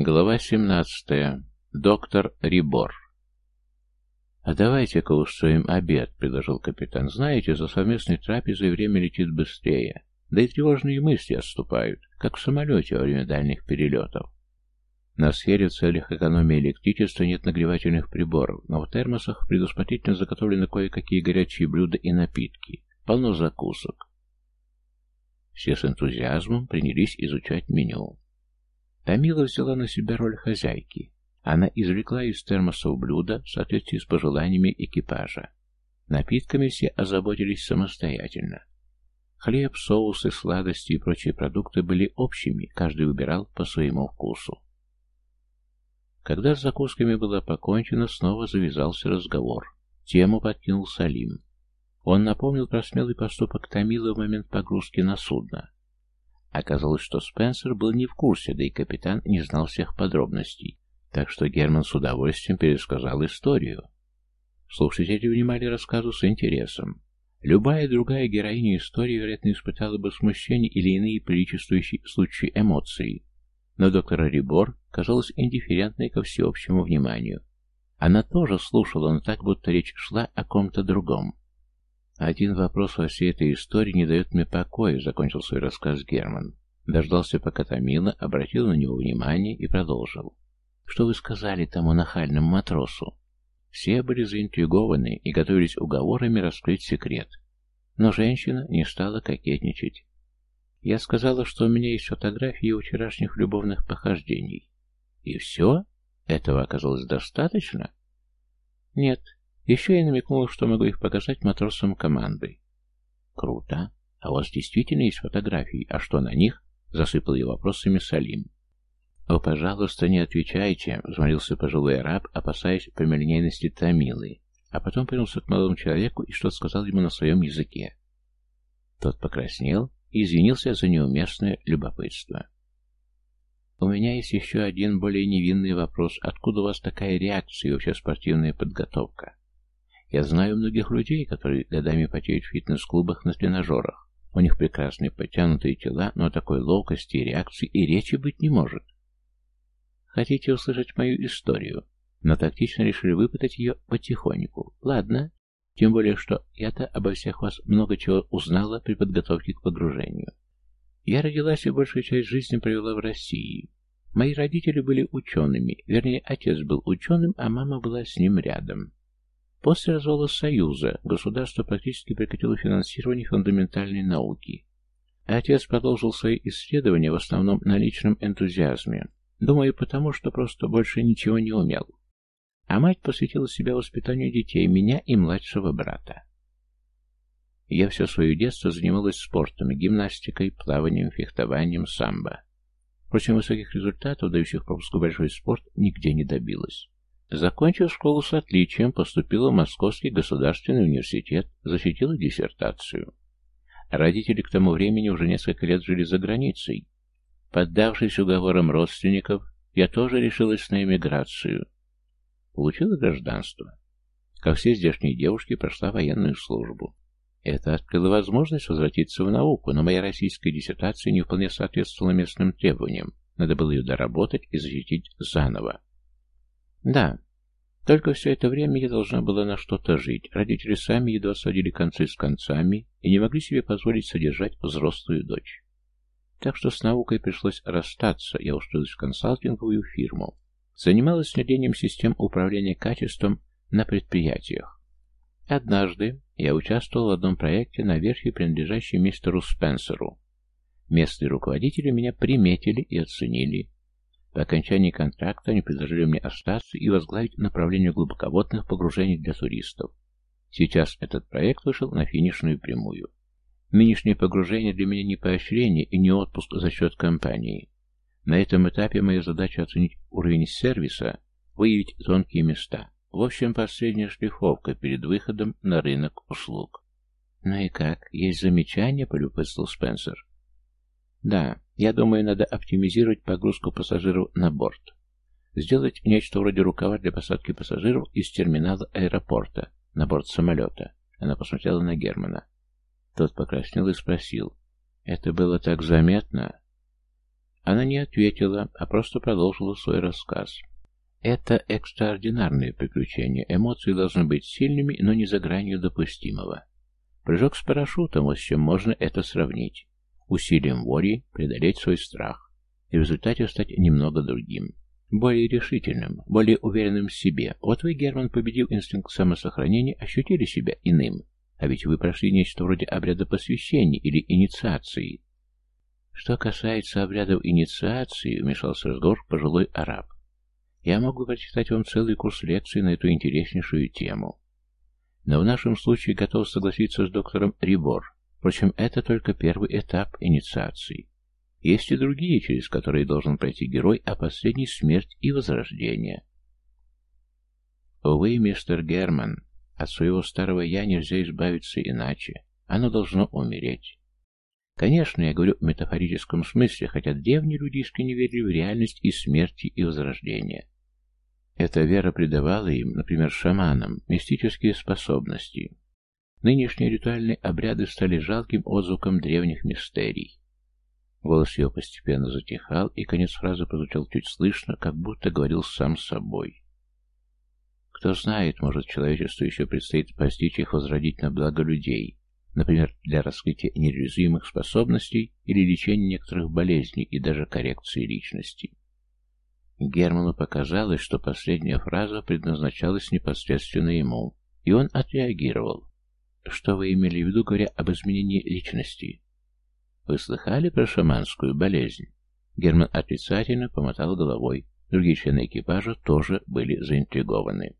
Глава 17. Доктор Рибор. «А давайте-ка устроим обед», — предложил капитан. «Знаете, за совместной трапезой время летит быстрее, да и тревожные мысли отступают, как в самолете во время дальних перелетов. На сфере в целях экономии электричества нет нагревательных приборов, но в термосах предусмотрительно заготовлены кое-какие горячие блюда и напитки, полно закусок». Все с энтузиазмом принялись изучать меню. Тамила взяла на себя роль хозяйки. Она извлекла из термосов блюда в соответствии с пожеланиями экипажа. Напитками все озаботились самостоятельно. Хлеб, соусы, сладости и прочие продукты были общими, каждый выбирал по своему вкусу. Когда с закусками было покончено, снова завязался разговор. Тему подкинул Салим. Он напомнил про смелый поступок Тамилы в момент погрузки на судно. Оказалось, что Спенсер был не в курсе, да и капитан не знал всех подробностей, так что Герман с удовольствием пересказал историю. Слушатели внимали рассказу с интересом. Любая другая героиня истории, вероятно, испытала бы смущение или иные приличествующие случаи эмоций, но доктор Рибор казалась индифферентной ко всеобщему вниманию. Она тоже слушала, но так, будто речь шла о ком-то другом. «Один вопрос во всей этой истории не дает мне покоя», — закончил свой рассказ Герман. Дождался, пока Томила обратил на него внимание и продолжил. «Что вы сказали тому нахальному матросу?» Все были заинтригованы и готовились уговорами раскрыть секрет. Но женщина не стала кокетничать. Я сказала, что у меня есть фотографии его вчерашних любовных похождений. И все? Этого оказалось достаточно? Нет, еще я намекнула, что могу их показать матросам команды. Круто. А у вас действительно есть фотографии? А что на них? Засыпал ее вопросами Салим. «О, пожалуйста, не отвечайте», — взмолился пожилой араб, опасаясь прямолинейности Тамилы, а потом повернулся к молодому человеку и что-то сказал ему на своем языке. Тот покраснел и извинился за неуместное любопытство. «У меня есть еще один более невинный вопрос. Откуда у вас такая реакция и вообще спортивная подготовка?» Я знаю многих людей, которые годами потеют в фитнес-клубах на тренажерах. У них прекрасные подтянутые тела, но такой ловкости и реакции и речи быть не может. Хотите услышать мою историю? Но тактично решили выпытать ее потихоньку. Ладно, тем более, что я-то обо всех вас много чего узнала при подготовке к погружению. Я родилась и большую часть жизни провела в России. Мои родители были учеными, вернее, отец был ученым, а мама была с ним рядом. После развала Союза государство практически прекратило финансирование фундаментальной науки. Отец продолжил свои исследования в основном на личном энтузиазме, думаю, потому что просто больше ничего не умел. А мать посвятила себя воспитанию детей, меня и младшего брата. Я все свое детство занималась спортом, гимнастикой, плаванием, фехтованием, самбо. Впрочем, высоких результатов, дающих пропуску большой спорт, нигде не добилась. Закончив школу с отличием, поступила в Московский государственный университет, защитила диссертацию. Родители к тому времени уже несколько лет жили за границей. Поддавшись уговорам родственников, я тоже решилась на эмиграцию. Получила гражданство. Как все здешние девушки, прошла военную службу. Это открыло возможность возвратиться в науку, но моя российская диссертация не вполне соответствовала местным требованиям. Надо было ее доработать и защитить заново. Да, только все это время я должна была на что-то жить. Родители сами едва сводили концы с концами и не могли себе позволить содержать взрослую дочь. Так что с наукой пришлось расстаться, я устроилась в консалтинговую фирму. Занималась внедрением систем управления качеством на предприятиях. Однажды я участвовал в одном проекте на верфи, принадлежащей мистеру Спенсеру. Местные руководители меня приметили и оценили. По окончании контракта они предложили мне остаться и возглавить направление глубоководных погружений для туристов. Сейчас этот проект вышел на финишную прямую. Нынешнее погружение для меня не поощрение и не отпуск за счет компании. На этом этапе моя задача оценить уровень сервиса, выявить тонкие места. В общем, последняя шлифовка перед выходом на рынок услуг. «Ну и как? Есть замечания?» — полюбопытствовал Спенсер. «Да, я думаю, надо оптимизировать погрузку пассажиров на борт. Сделать нечто вроде рукава для посадки пассажиров из терминала аэропорта на борт самолета. Она посмотрела на Германа. Тот покраснел и спросил. Это было так заметно? Она не ответила, а просто продолжила свой рассказ. Это экстраординарные приключения. Эмоции должны быть сильными, но не за гранью допустимого. Прыжок с парашютом, вот с чем можно это сравнить. Усилием воли преодолеть свой страх и в результате стать немного другим. Более решительным, более уверенным в себе. Вот вы, Герман, победил инстинкт самосохранения, ощутили себя иным. А ведь вы прошли нечто вроде обряда посвящения или инициации. Что касается обрядов инициации, вмешался разговор пожилой араб. Я могу прочитать вам целый курс лекций на эту интереснейшую тему. Но в нашем случае готов согласиться с доктором Рибор. Впрочем, это только первый этап инициации. Есть и другие, через которые должен пройти герой, а последний — смерть и возрождение. Увы, мистер Герман, от своего старого «я» нельзя избавиться иначе. Оно должно умереть. Конечно, я говорю в метафорическом смысле, хотя древние люди искренне верили в реальность и смерти, и возрождения. Эта вера придавала им, например, шаманам, мистические способности. Нынешние ритуальные обряды стали жалким отзвуком древних мистерий. Голос ее постепенно затихал, и конец фразы прозвучал чуть слышно, как будто говорил сам собой. Кто знает, может, человечеству еще предстоит постичь их возродить на благо людей, например, для раскрытия нереализуемых способностей или лечения некоторых болезней и даже коррекции личности. Герману показалось, что последняя фраза предназначалась непосредственно ему, и он отреагировал. Что вы имели в виду, говоря об изменении личности? Вы слыхали про шаманскую болезнь? Герман отрицательно помотал головой. Другие члены экипажа тоже были заинтригованы.